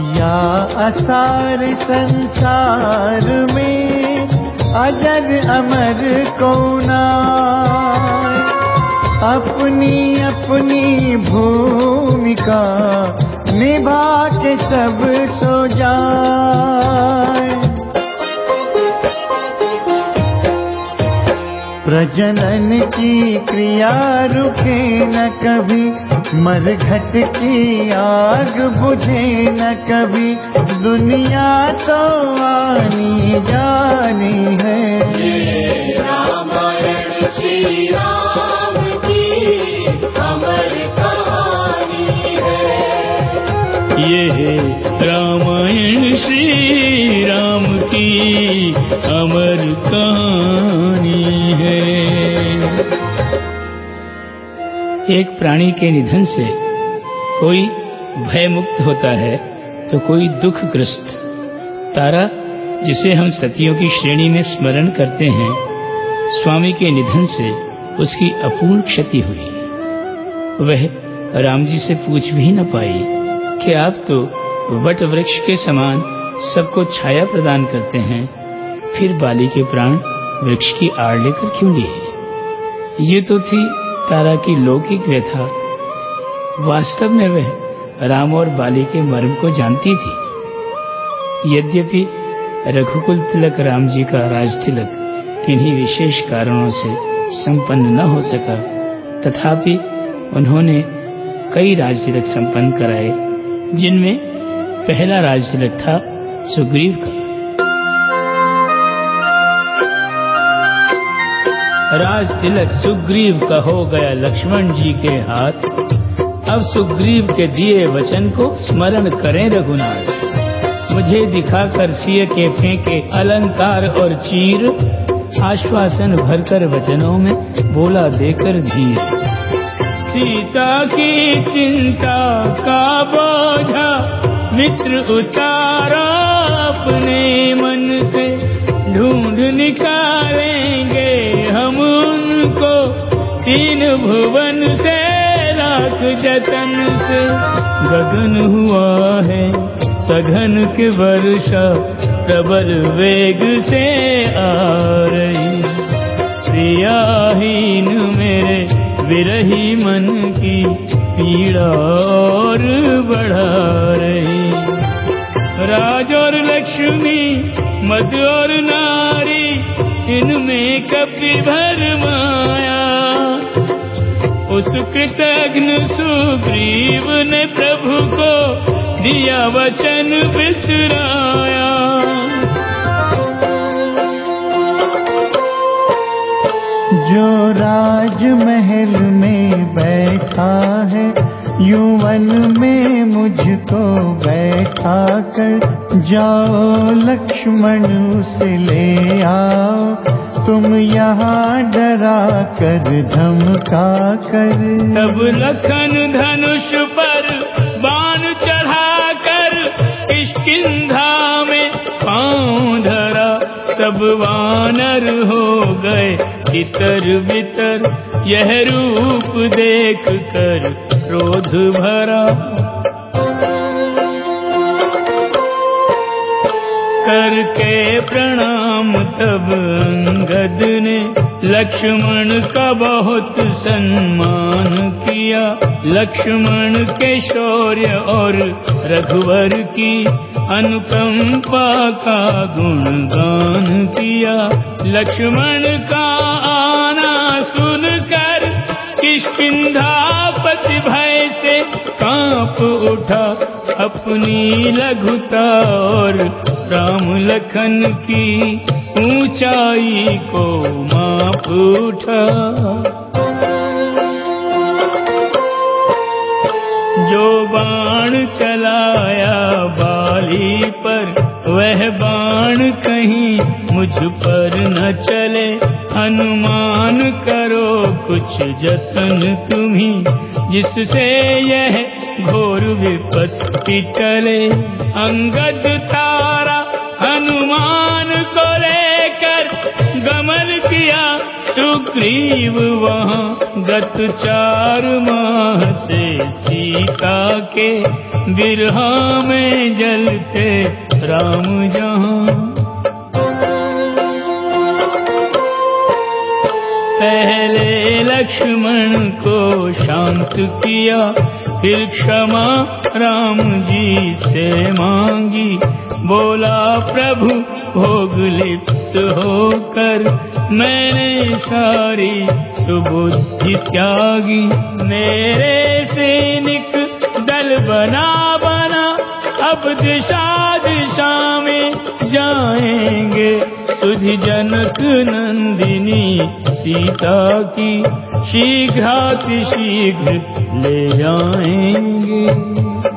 या असार संसार में अजर अमर कोना अपनी अपनी भूमिका निभा के सब सो जाए। प्रजनन की क्रिया रुके न कभी मरघट की आग बुझे न कभी। दुनिया तो आनी जानी है। श्री राम। एक प्राणी के निधन से कोई भय मुक्त होता है तो कोई दुखग्रस्त। तारा, जिसे हम सतियों की श्रेणी में स्मरण करते हैं, स्वामी के निधन से उसकी अपूर्ण क्षति हुई। वह राम जी से पूछ भी न पाई कि आप तो वट वृक्ष के समान सबको छाया प्रदान करते हैं, फिर बाली के प्राण वृक्ष की आड़ लेकर क्यों लिए? ये तो थी तारा की लौकिक व्यथा। वास्तव में वह राम और बाली के मर्म को जानती थी। यद्यपि रघुकुल तिलक राम जी का राज तिलक किन्हीं विशेष कारणों से संपन्न न हो सका, तथापि उन्होंने कई राज तिलक संपन्न कराए, जिनमें पहला राज तिलक था सुग्रीव का। राज तिलक सुग्रीव का हो गया लक्ष्मण जी के हाथ। अब सुग्रीव के दिए वचन को स्मरण करें रघुनाथ। मुझे दिखाकर सिय के फेंके अलंकार और चीर, आश्वासन भरकर वचनों में बोला देकर धीर। सीता की चिंता का बोझा मित्र उतारा अपने जतन से गगन हुआ है। सघन के वर्षा प्रबल वेग से आ रही। प्रियाहीन मेरे विरही मन की पीड़ा और बढ़ा रही। राज और लक्ष्मी, मद और नारी, इनमें कपि भर माया उस कृतघ्न सुग्रीव ने प्रभु को दिया वचन बिसराया। जो राज महल में बैठा है, युवन में मुझको बैठा कर जाओ, लक्ष्मण उसे ले आओ। तुम यहाँ डरा कर धमका कर। तब लखन धनुष पर बाण चढ़ाकर किष्किंधा में पाँव धरा। सब वानर हो गए इतर बितर। यह रूप देख कर क्रोध भरा। करके प्रणाम तब अंगद ने लक्ष्मण का बहुत सम्मान किया। लक्ष्मण के शौर्य और रघुवर की अनुकंपा का गुणगान किया। लक्ष्मण का आना सुनकर किष्किंधापति भय से काँप उठा। अपनी लघुता और राम लखन की ऊंचाई को माप उठा। जो बाण चलाया बाली पर, वह बाण कहीं मुझ पर न चले। अनुमान करो कुछ जतन तुम्ही, जिससे यह घोर विपत्ति टले। अंगद तारा सुग्रीव वहाँ गत चार माह से सीता के बिरहा में जलते राम जहाँ। पहले लक्ष्मण को शांत किया, फिर क्षमा राम जी से मांगी। बोला, प्रभु भोग लिप्त होकर मैंने सारी सुबुद्धि त्यागी। मेरे सैनिक दल बना बना, अब दिशा दिशा में जाएँगे सुधि जनक नंदिनी सीता की शीघ्राति शीघ्र ले जाएँगे